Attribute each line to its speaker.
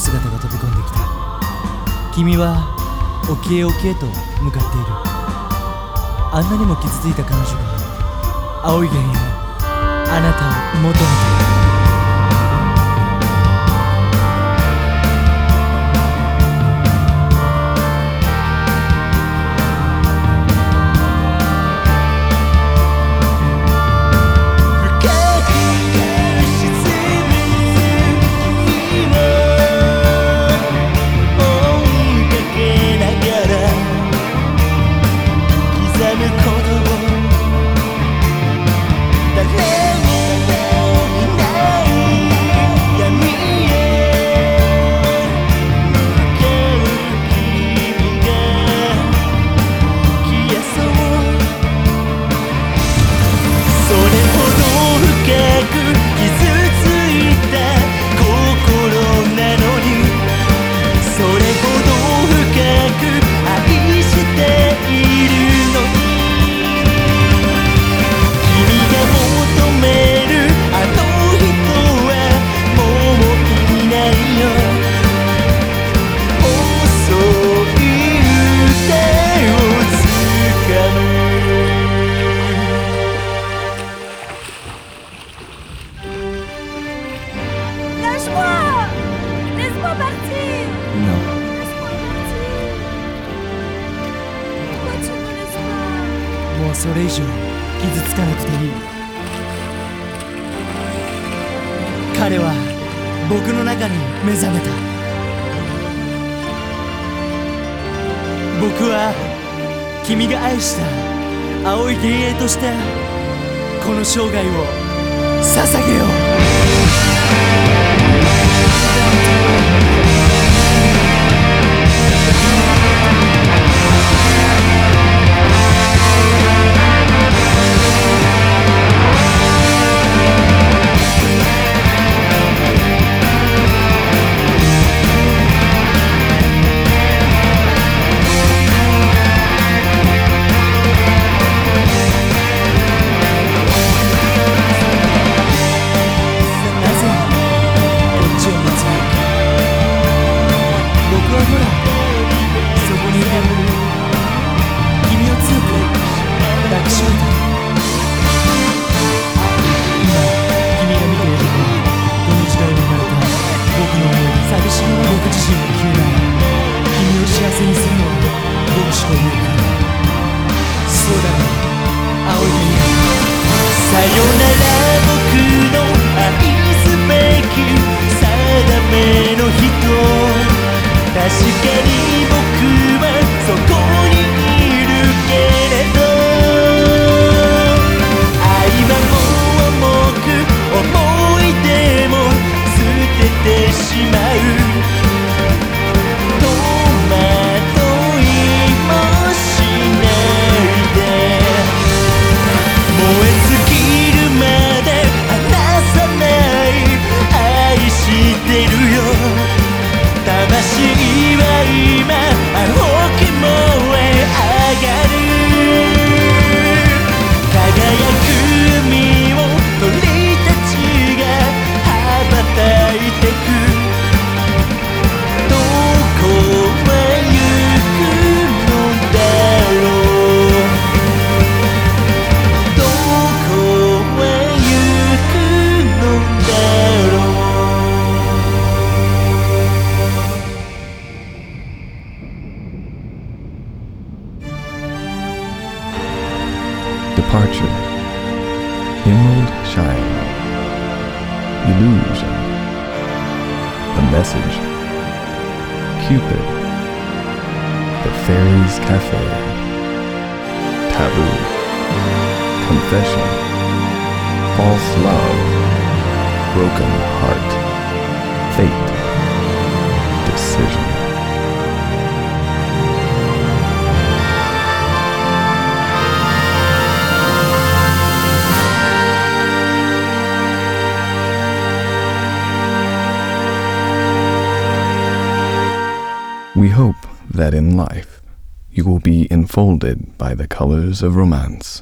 Speaker 1: 姿が飛び込んできた。君は沖へ沖へと向かっている。あんなにも傷ついた彼女が青い原をあなたを求めている。もうそれ以上傷つかなくていい。彼は僕の中に目覚めた。僕は君が愛した青い幻影としてこの生涯を捧げよう。確かに departure, emerald shine, illusion, the message, Cupid, the fairies
Speaker 2: cafe, taboo, confession, false love, broken heart, fate, We hope that in life you will be enfolded by the colors of romance.